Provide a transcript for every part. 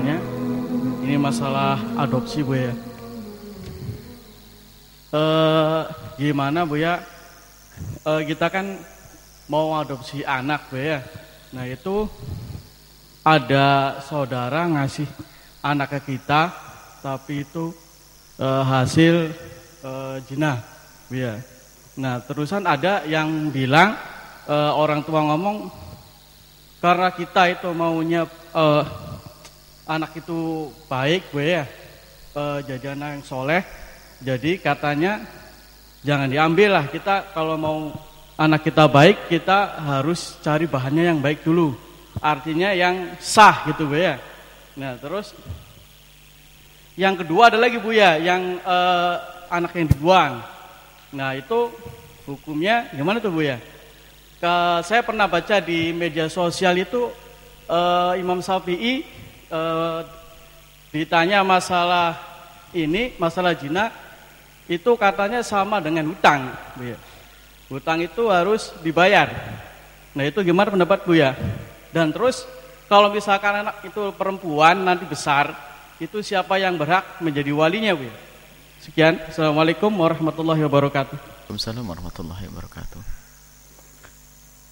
bertanya. Ini masalah adopsi Bu ya. Eh, gimana Bu ya? Eh, kita kan mau adopsi anak Bu ya. Nah itu ada saudara ngasih anak ke kita, tapi itu eh, hasil eh, jinah Bu ya. Nah terusan ada yang bilang eh, orang tua ngomong karena kita itu maunya eh, anak itu baik gue ya. Eh, jajana yang soleh. Jadi katanya jangan diambil lah. Kita kalau mau anak kita baik kita harus cari bahannya yang baik dulu. Artinya yang sah gitu bu ya. Nah terus yang kedua ada lagi bu ya yang eh, anak yang dibuang. Nah itu hukumnya gimana tuh bu ya? Ke, saya pernah baca di media sosial itu eh, Imam Syafi'i eh, ditanya masalah ini masalah jina itu katanya sama dengan hutang Bu ya. Hutang itu harus dibayar. Nah, itu gimana pendapat Bu ya? Dan terus kalau misalkan anak itu perempuan nanti besar, itu siapa yang berhak menjadi walinya Bu ya? Sekian. Assalamualaikum warahmatullahi wabarakatuh. Waalaikumsalam warahmatullahi wabarakatuh.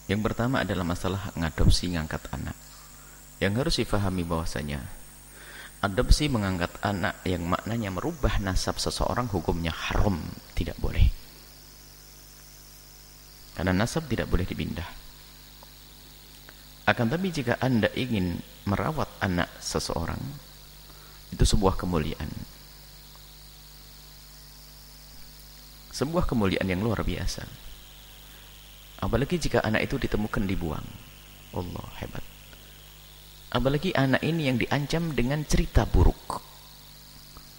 Yang pertama adalah masalah ngadopsi ngangkat anak. Yang harus difahami bahwasanya adopsi mengangkat anak yang maknanya merubah nasab seseorang hukumnya haram, tidak boleh. Karena nasab tidak boleh dipindah. Akan tapi jika Anda ingin merawat anak seseorang, itu sebuah kemuliaan. Sebuah kemuliaan yang luar biasa. Apalagi jika anak itu ditemukan dibuang. Allah hebat. Apalagi anak ini yang diancam dengan cerita buruk.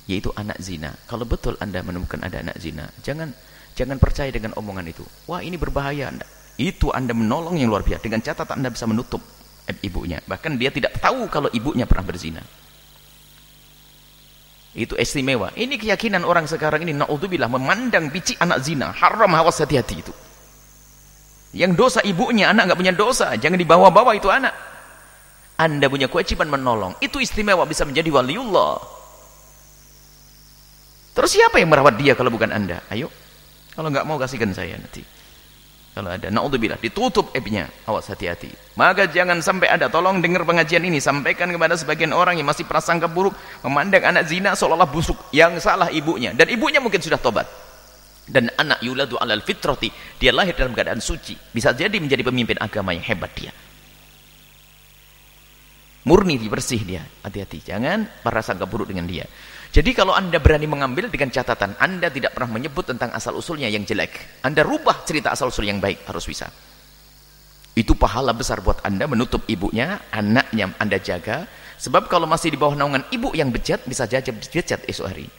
Yaitu anak zina. Kalau betul Anda menemukan ada anak zina, jangan jangan percaya dengan omongan itu. Wah, ini berbahaya Anda. Itu Anda menolong yang luar biasa dengan catatan Anda bisa menutup ibunya. Bahkan dia tidak tahu kalau ibunya pernah berzina. Itu istimewa. Ini keyakinan orang sekarang ini naudzubillah memandang biji anak zina, haram hawas hati-hati itu. Yang dosa ibunya, anak nggak punya dosa, jangan dibawa-bawa itu anak. Anda punya kewajiban menolong. Itu istimewa bisa menjadi waliullah. Terus siapa yang merawat dia kalau bukan Anda? Ayo. Kalau nggak mau kasihkan saya nanti. Kalau ada, naudzubillah, ditutup aibnya. Awas hati-hati. Maka jangan sampai ada, tolong dengar pengajian ini. Sampaikan kepada sebagian orang yang masih prasangka buruk. Memandang anak zina seolah-olah busuk. Yang salah ibunya. Dan ibunya mungkin sudah tobat. Dan anak yuladu alal fitrati. Dia lahir dalam keadaan suci. Bisa jadi menjadi pemimpin agama yang hebat dia murni bersih dia. Hati-hati. Jangan para sangka buruk dengan dia. Jadi kalau anda berani mengambil dengan catatan anda tidak pernah menyebut tentang asal usulnya yang jelek. Anda rubah cerita asal usul yang baik harus bisa. Itu pahala besar buat anda menutup ibunya anaknya anda jaga. Sebab kalau masih di bawah naungan ibu yang bejat bisa jajan bejat esok hari.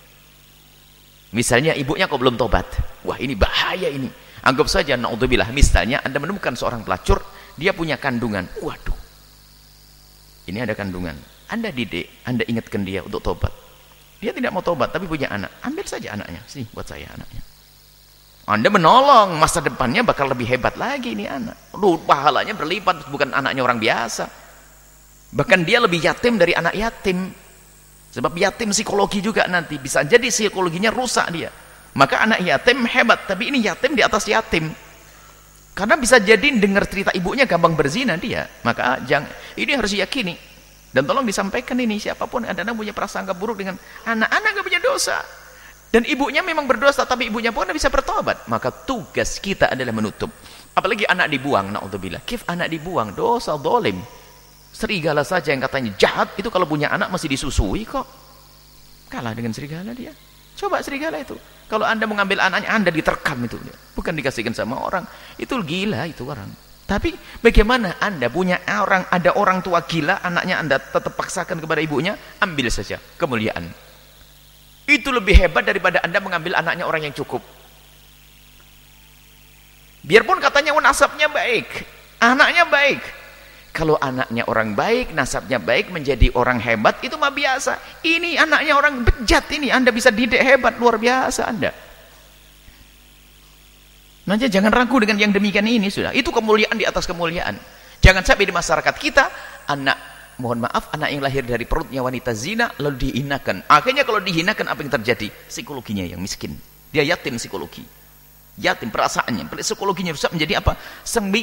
Misalnya ibunya kok belum tobat. Wah ini bahaya ini. Anggap saja naudzubillah misalnya anda menemukan seorang pelacur dia punya kandungan. Waduh ini ada kandungan. Anda didik, anda ingatkan dia untuk tobat. Dia tidak mau tobat tapi punya anak. Ambil saja anaknya. Sih buat saya anaknya. Anda menolong masa depannya bakal lebih hebat lagi ini anak. Loh, pahalanya berlipat bukan anaknya orang biasa. Bahkan dia lebih yatim dari anak yatim. Sebab yatim psikologi juga nanti bisa jadi psikologinya rusak dia. Maka anak yatim hebat tapi ini yatim di atas yatim karena bisa jadi dengar cerita ibunya gampang berzina dia. Maka jangan ini harus diyakini. Dan tolong disampaikan ini siapa pun ada yang punya prasangka buruk dengan anak-anak gak punya dosa. Dan ibunya memang berdosa tapi ibunya pun bisa bertobat. Maka tugas kita adalah menutup. Apalagi anak dibuang, naudzubillah. Kif anak dibuang, dosa dolim. Serigala saja yang katanya jahat itu kalau punya anak masih disusui kok. Kalah dengan serigala dia. Coba serigala itu. Kalau anda mengambil anaknya, anda diterkam itu. Bukan dikasihkan sama orang. Itu gila itu orang. Tapi bagaimana anda punya orang, ada orang tua gila, anaknya anda tetap paksakan kepada ibunya, ambil saja kemuliaan. Itu lebih hebat daripada anda mengambil anaknya orang yang cukup. Biarpun katanya nasabnya baik, anaknya baik, kalau anaknya orang baik, nasabnya baik, menjadi orang hebat, itu mah biasa. Ini anaknya orang bejat ini, Anda bisa didik hebat, luar biasa Anda. Nanti jangan ragu dengan yang demikian ini sudah. Itu kemuliaan di atas kemuliaan. Jangan sampai di masyarakat kita, anak mohon maaf, anak yang lahir dari perutnya wanita zina, lalu dihinakan. Akhirnya kalau dihinakan, apa yang terjadi? Psikologinya yang miskin. Dia yatim psikologi. Yatim perasaannya. Psikologinya rusak menjadi apa?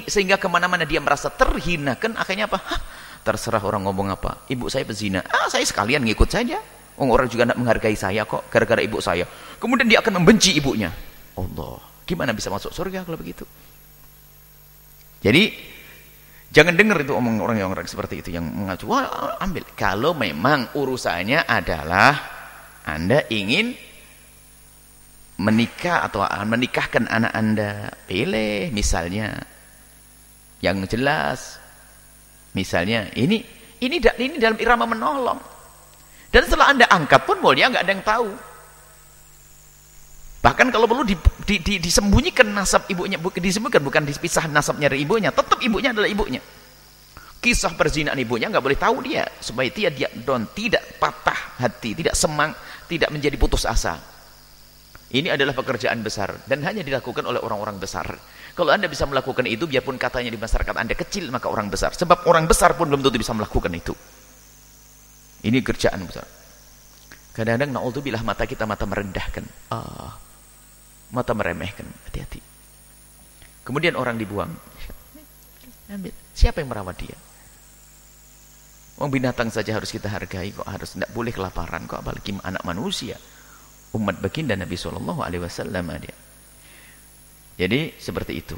Sehingga ke mana-mana dia merasa terhinakan, akhirnya apa? Hah, terserah orang ngomong apa. Ibu saya pezina. Ah, saya sekalian ngikut saja. Oh, orang juga tidak menghargai saya kok, gara-gara ibu saya. Kemudian dia akan membenci ibunya. Allah, gimana bisa masuk surga kalau begitu? Jadi, Jangan dengar itu omong orang yang orang seperti itu yang mengacu, ambil. Kalau memang urusannya adalah Anda ingin menikah atau menikahkan anak Anda, pilih misalnya yang jelas. Misalnya ini ini ini dalam irama menolong. Dan setelah Anda angkat pun mulia nggak ada yang tahu. Bahkan kalau perlu di, di, di, disembunyikan nasab ibunya, bukan disembunyikan, bukan dipisah nasabnya dari ibunya, tetap ibunya adalah ibunya. Kisah perzinahan ibunya nggak boleh tahu dia, supaya dia dia don tidak patah hati, tidak semang, tidak menjadi putus asa. Ini adalah pekerjaan besar dan hanya dilakukan oleh orang-orang besar. Kalau anda bisa melakukan itu, biarpun katanya di masyarakat anda kecil, maka orang besar. Sebab orang besar pun belum tentu bisa melakukan itu. Ini kerjaan besar. Kadang-kadang na'udzubillah mata kita mata merendahkan. Ah, mata meremehkan hati-hati kemudian orang dibuang siapa yang merawat dia Wong binatang saja harus kita hargai kok harus tidak boleh kelaparan kok apalagi anak manusia umat baginda Nabi Shallallahu Alaihi Wasallam dia. Jadi seperti itu.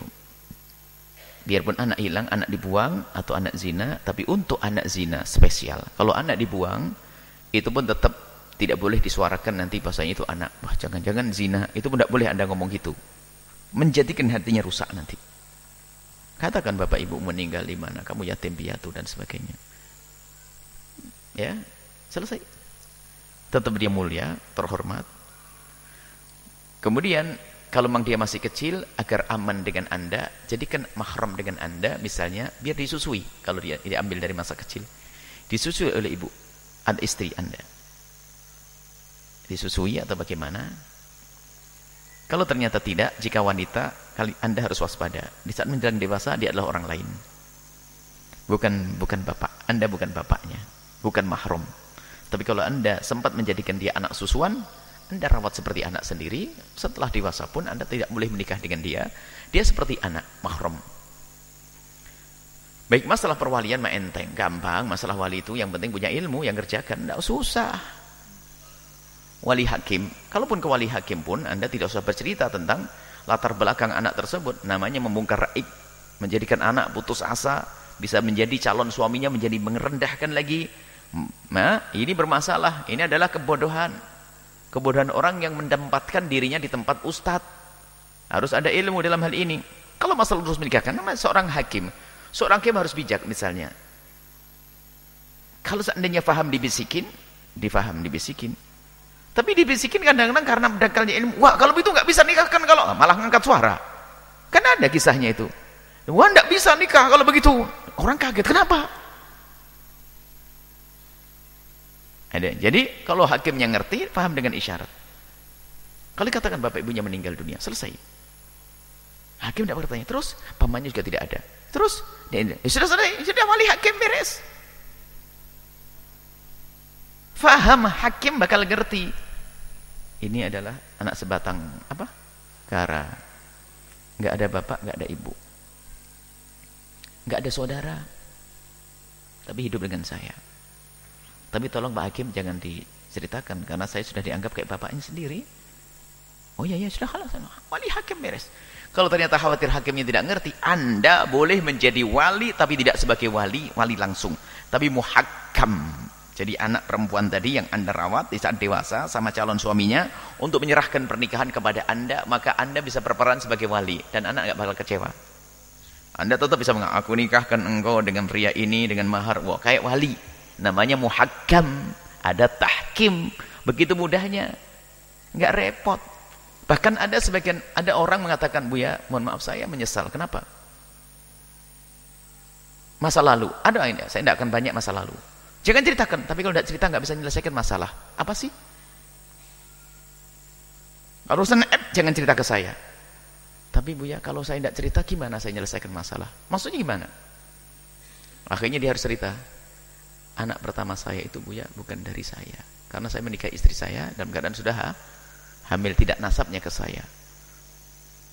Biarpun anak hilang anak dibuang atau anak zina tapi untuk anak zina spesial. Kalau anak dibuang itu pun tetap tidak boleh disuarakan nanti bahasanya itu anak. Wah jangan-jangan zina. Itu tidak boleh anda ngomong gitu. Menjadikan hatinya rusak nanti. Katakan bapak ibu meninggal di mana kamu yatim piatu dan sebagainya. Ya selesai. Tetap dia mulia terhormat kemudian kalau memang dia masih kecil agar aman dengan anda jadikan mahram dengan anda misalnya biar disusui kalau dia diambil dari masa kecil. Disusui oleh ibu ada istri anda. Disusui atau bagaimana? Kalau ternyata tidak jika wanita kali anda harus waspada. Di saat menjelang dewasa dia adalah orang lain. Bukan bukan bapak. Anda bukan bapaknya. Bukan mahrum tapi kalau anda sempat menjadikan dia anak susuan anda rawat seperti anak sendiri setelah dewasa pun anda tidak boleh menikah dengan dia. Dia seperti anak mahrum. Baik masalah perwalian mah enteng gampang. Masalah wali itu yang penting punya ilmu yang kerjakan tidak susah. Wali hakim kalaupun ke wali hakim pun anda tidak usah bercerita tentang latar belakang anak tersebut. Namanya membongkar raib menjadikan anak putus asa bisa menjadi calon suaminya menjadi merendahkan lagi. Nah, ini bermasalah. Ini adalah kebodohan kebodohan orang yang menempatkan dirinya di tempat ustadz harus ada ilmu dalam hal ini kalau masalah terus menikahkan nama seorang hakim seorang hakim harus bijak misalnya kalau seandainya faham dibisikin difaham dibisikin tapi dibisikin kadang-kadang karena dangkalnya ilmu. Wah, kalau itu nggak bisa nikahkan kalau malah ngangkat suara. Kan ada kisahnya itu. Wah, nggak bisa nikah kalau begitu. Orang kaget. Kenapa? Ada. Jadi kalau hakimnya ngerti, paham dengan isyarat. Kalau katakan bapak ibunya meninggal dunia, selesai. Hakim tidak bertanya. Terus pamannya juga tidak ada. Terus ya sudah selesai, sudah wali hakim beres. Faham hakim bakal ngerti. Ini adalah anak sebatang apa? Kara. Enggak ada bapak, enggak ada ibu. Enggak ada saudara. Tapi hidup dengan saya. Tapi tolong Pak Hakim jangan diceritakan karena saya sudah dianggap kayak bapaknya sendiri. Oh iya ya sudah kalah sama wali hakim beres. Kalau ternyata khawatir hakimnya tidak ngerti, Anda boleh menjadi wali tapi tidak sebagai wali, wali langsung, tapi muhakkam jadi anak perempuan tadi yang anda rawat di saat dewasa sama calon suaminya untuk menyerahkan pernikahan kepada anda, maka anda bisa berperan sebagai wali dan anak nggak bakal kecewa. Anda tetap bisa mengatakan, aku nikahkan engkau dengan pria ini dengan mahar. Wah, kayak wali. Namanya muhakkam. Ada tahkim. Begitu mudahnya. nggak repot. Bahkan ada sebagian, ada orang mengatakan, Buya, mohon maaf saya menyesal. Kenapa? Masa lalu. Ada ini, saya tidak akan banyak masa lalu. Jangan ceritakan, tapi kalau tidak cerita nggak bisa menyelesaikan masalah. Apa sih? Kalau urusan jangan cerita ke saya. Tapi Bu ya, kalau saya tidak cerita gimana saya menyelesaikan masalah? Maksudnya gimana? Akhirnya dia harus cerita. Anak pertama saya itu Buya bukan dari saya. Karena saya menikah istri saya dalam keadaan sudah ha hamil tidak nasabnya ke saya.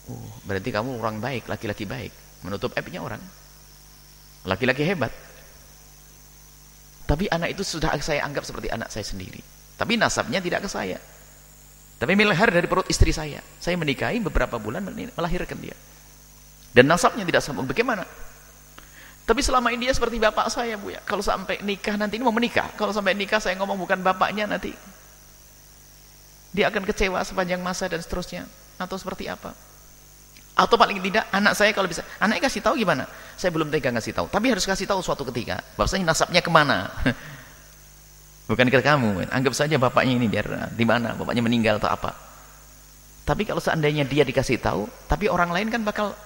Oh, berarti kamu orang baik, laki-laki baik. Menutup aibnya orang. Laki-laki hebat. Tapi anak itu sudah saya anggap seperti anak saya sendiri. Tapi nasabnya tidak ke saya. Tapi melahir dari perut istri saya. Saya menikahi beberapa bulan melahirkan dia. Dan nasabnya tidak sama. Bagaimana? Tapi selama ini dia seperti bapak saya, Bu ya. Kalau sampai nikah nanti ini mau menikah. Kalau sampai nikah saya ngomong bukan bapaknya nanti. Dia akan kecewa sepanjang masa dan seterusnya. Atau seperti apa? Atau paling tidak anak saya kalau bisa, anaknya kasih tahu gimana? Saya belum tega ngasih tahu, tapi harus kasih tahu suatu ketika. Bahwasanya nasabnya ke mana? Bukan ke kamu, anggap saja bapaknya ini biar di mana, bapaknya meninggal atau apa. Tapi kalau seandainya dia dikasih tahu, tapi orang lain kan bakal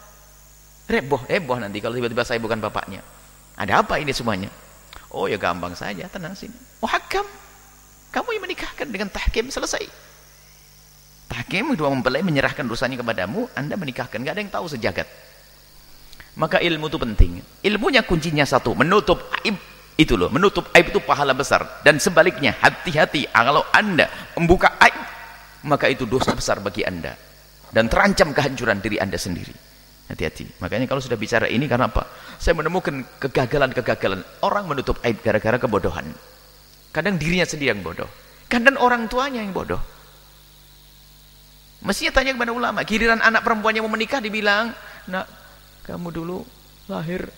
reboh, heboh nanti kalau tiba-tiba saya bukan bapaknya. Ada apa ini semuanya? Oh ya gampang saja, tenang sini. Oh hakam, kamu yang menikahkan dengan tahkim selesai. Hakim dua mempelai menyerahkan dosanya kepadamu, Anda menikahkan, nggak ada yang tahu sejagat. Maka ilmu itu penting. Ilmunya kuncinya satu, menutup aib itu loh, menutup aib itu pahala besar dan sebaliknya hati-hati kalau Anda membuka aib maka itu dosa besar bagi Anda dan terancam kehancuran diri Anda sendiri. Hati-hati. Makanya kalau sudah bicara ini karena apa? Saya menemukan kegagalan-kegagalan orang menutup aib gara-gara kebodohan. Kadang dirinya sendiri yang bodoh, kadang orang tuanya yang bodoh. Mestinya tanya kepada ulama. Giliran anak perempuannya mau menikah dibilang, nak kamu dulu lahir.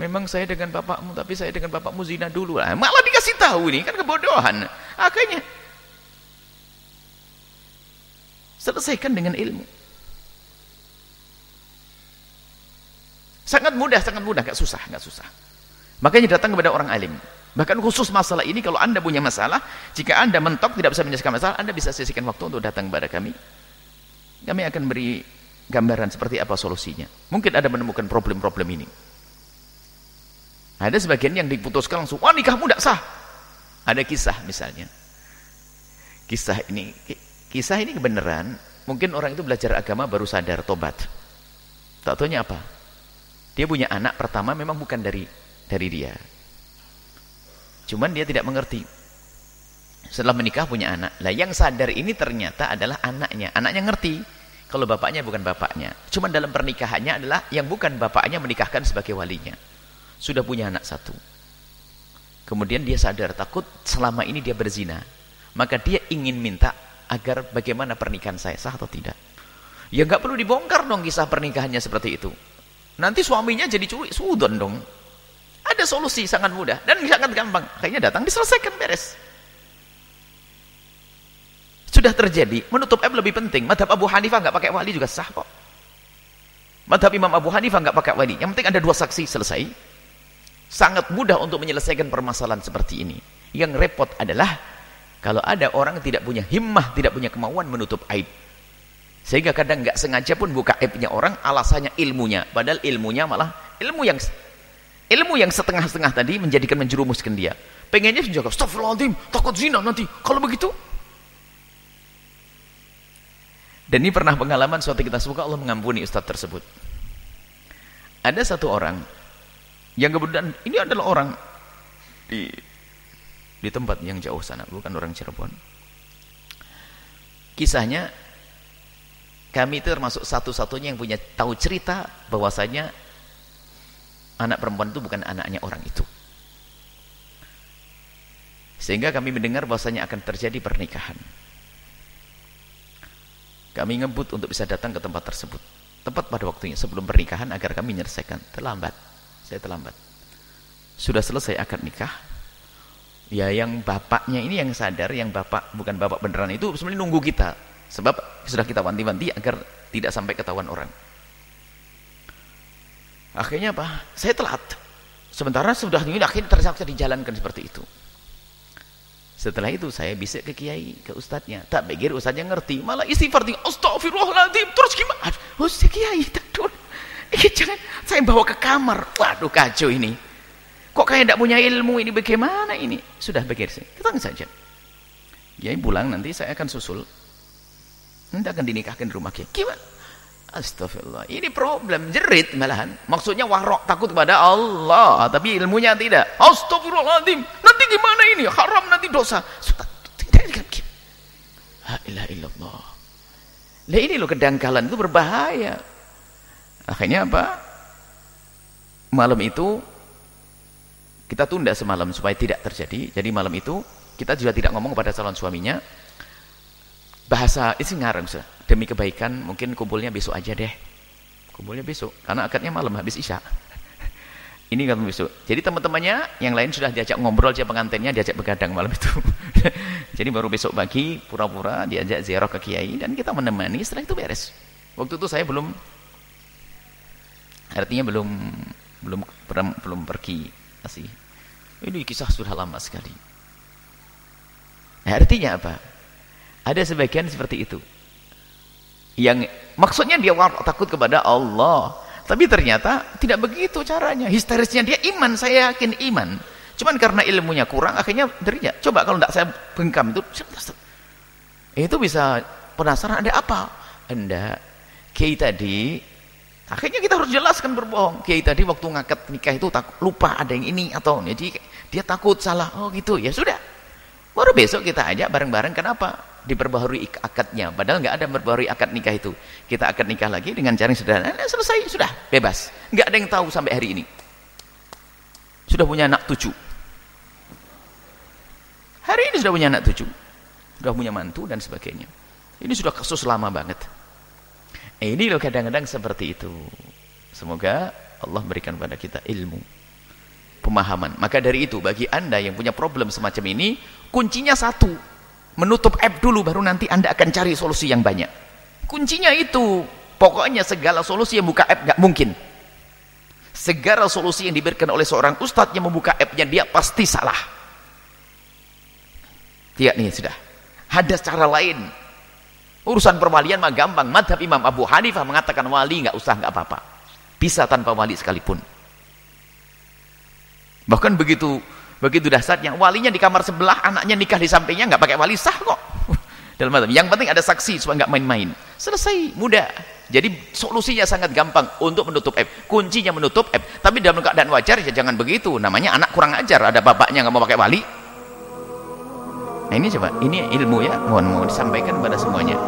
Memang saya dengan bapakmu, tapi saya dengan bapakmu zina dulu. Lah. Malah dikasih tahu ini, kan kebodohan. Akhirnya, selesaikan dengan ilmu. Sangat mudah, sangat mudah, gak susah, gak susah. Makanya datang kepada orang alim. Bahkan khusus masalah ini kalau anda punya masalah, jika anda mentok tidak bisa menyelesaikan masalah, anda bisa sisihkan waktu untuk datang kepada kami. Kami akan beri gambaran seperti apa solusinya. Mungkin ada menemukan problem-problem ini. Ada sebagian yang diputuskan langsung, wah nikahmu tidak sah. Ada kisah misalnya. Kisah ini, kisah ini kebenaran. Mungkin orang itu belajar agama baru sadar tobat. Tak tahunya apa? Dia punya anak pertama memang bukan dari dari dia Cuman dia tidak mengerti. Setelah menikah punya anak. Lah yang sadar ini ternyata adalah anaknya. Anaknya ngerti kalau bapaknya bukan bapaknya. Cuman dalam pernikahannya adalah yang bukan bapaknya menikahkan sebagai walinya. Sudah punya anak satu. Kemudian dia sadar takut selama ini dia berzina. Maka dia ingin minta agar bagaimana pernikahan saya sah atau tidak. Ya nggak perlu dibongkar dong kisah pernikahannya seperti itu. Nanti suaminya jadi curi sudon dong. Ada solusi sangat mudah dan sangat gampang. Kayaknya datang diselesaikan beres. Sudah terjadi, menutup aib lebih penting. Madhab Abu Hanifah nggak pakai wali juga sah kok. Madhab Imam Abu Hanifah nggak pakai wali. Yang penting ada dua saksi selesai. Sangat mudah untuk menyelesaikan permasalahan seperti ini. Yang repot adalah kalau ada orang tidak punya himmah, tidak punya kemauan menutup aib. Sehingga kadang nggak sengaja pun buka aibnya orang, alasannya ilmunya. Padahal ilmunya malah ilmu yang Ilmu yang setengah-setengah tadi menjadikan menjerumuskan dia. Pengennya menjaga, astagfirullahaladzim, takut zina nanti. Kalau begitu. Dan ini pernah pengalaman suatu kita suka Allah mengampuni ustaz tersebut. Ada satu orang yang kemudian ini adalah orang di di tempat yang jauh sana, bukan orang Cirebon. Kisahnya kami itu termasuk satu-satunya yang punya tahu cerita bahwasanya anak perempuan itu bukan anaknya orang itu. Sehingga kami mendengar bahwasanya akan terjadi pernikahan. Kami ngebut untuk bisa datang ke tempat tersebut. Tepat pada waktunya sebelum pernikahan agar kami menyelesaikan. Terlambat. Saya terlambat. Sudah selesai akad nikah. Ya yang bapaknya ini yang sadar yang bapak bukan bapak beneran itu sebenarnya nunggu kita sebab sudah kita wanti-wanti agar tidak sampai ketahuan orang Akhirnya apa? Saya telat. Sementara sudah ini akhirnya terpaksa dijalankan seperti itu. Setelah itu saya bisa ke kiai, ke ustadznya. Tak pikir ustadznya ngerti. Malah istighfar tinggal. Astagfirullahaladzim. Terus gimana? Ustaz kiai. Takut. Eh, jangan. Saya bawa ke kamar. Waduh kacau ini. Kok kayak tidak punya ilmu ini bagaimana ini? Sudah pikir sih. Kita saja. Kiai pulang nanti saya akan susul. Nanti akan dinikahkan di rumah kiai. Gimana? Astagfirullah. Ini problem, jerit malahan. Maksudnya warok takut kepada Allah, tapi ilmunya tidak. Astagfirullahaladzim. Nanti gimana ini? Haram nanti dosa. Tidak La ilaha illallah. Nah ini loh kedangkalan itu berbahaya. Akhirnya apa? Malam itu kita tunda semalam supaya tidak terjadi. Jadi malam itu kita juga tidak ngomong kepada calon suaminya. Bahasa ini ngarang demi kebaikan mungkin kumpulnya besok aja deh. Kumpulnya besok karena akadnya malam habis isya. Ini kan besok. Jadi teman-temannya yang lain sudah diajak ngobrol siapa pengantinnya diajak begadang malam itu. Jadi baru besok pagi pura-pura diajak ziarah ke kiai dan kita menemani setelah itu beres. Waktu itu saya belum artinya belum belum belum pergi masih. Ini kisah sudah lama sekali. Nah, artinya apa ada sebagian seperti itu. Yang maksudnya dia takut kepada Allah. Tapi ternyata tidak begitu caranya. Histerisnya dia iman saya yakin iman. Cuman karena ilmunya kurang akhirnya dirinya coba kalau tidak saya bengkam itu itu bisa penasaran ada apa? Anda kiai tadi akhirnya kita harus jelaskan berbohong. Kiai tadi waktu ngaket nikah itu takut lupa ada yang ini atau jadi dia takut salah. Oh gitu. Ya sudah. Baru besok kita ajak bareng-bareng. Kenapa diperbaharui akadnya. Padahal nggak ada memperbaharui akad nikah itu. Kita akad nikah lagi dengan cara yang sederhana. Nah, selesai sudah bebas. Nggak ada yang tahu sampai hari ini. Sudah punya anak tujuh. Hari ini sudah punya anak tujuh. Sudah punya mantu dan sebagainya. Ini sudah kasus lama banget. Ini loh kadang-kadang seperti itu. Semoga Allah berikan pada kita ilmu pemahaman. Maka dari itu bagi anda yang punya problem semacam ini kuncinya satu menutup app dulu baru nanti anda akan cari solusi yang banyak. Kuncinya itu. Pokoknya segala solusi yang buka app gak mungkin. Segala solusi yang diberikan oleh seorang ustadz yang membuka appnya dia pasti salah. Tidak nih sudah. Ada cara lain. Urusan perwalian mah gampang. Madhab imam Abu Hanifah mengatakan wali nggak usah nggak apa-apa. Bisa tanpa wali sekalipun. Bahkan begitu Begitu dahsyatnya, walinya di kamar sebelah, anaknya nikah di sampingnya, nggak pakai wali sah kok. Dalam malam. Yang penting ada saksi supaya nggak main-main. Selesai, mudah. Jadi solusinya sangat gampang untuk menutup app. Kuncinya menutup app. Tapi dalam keadaan wajar ya jangan begitu. Namanya anak kurang ajar. Ada bapaknya nggak mau pakai wali. Nah ini coba, ini ilmu ya. Mohon mau disampaikan kepada semuanya.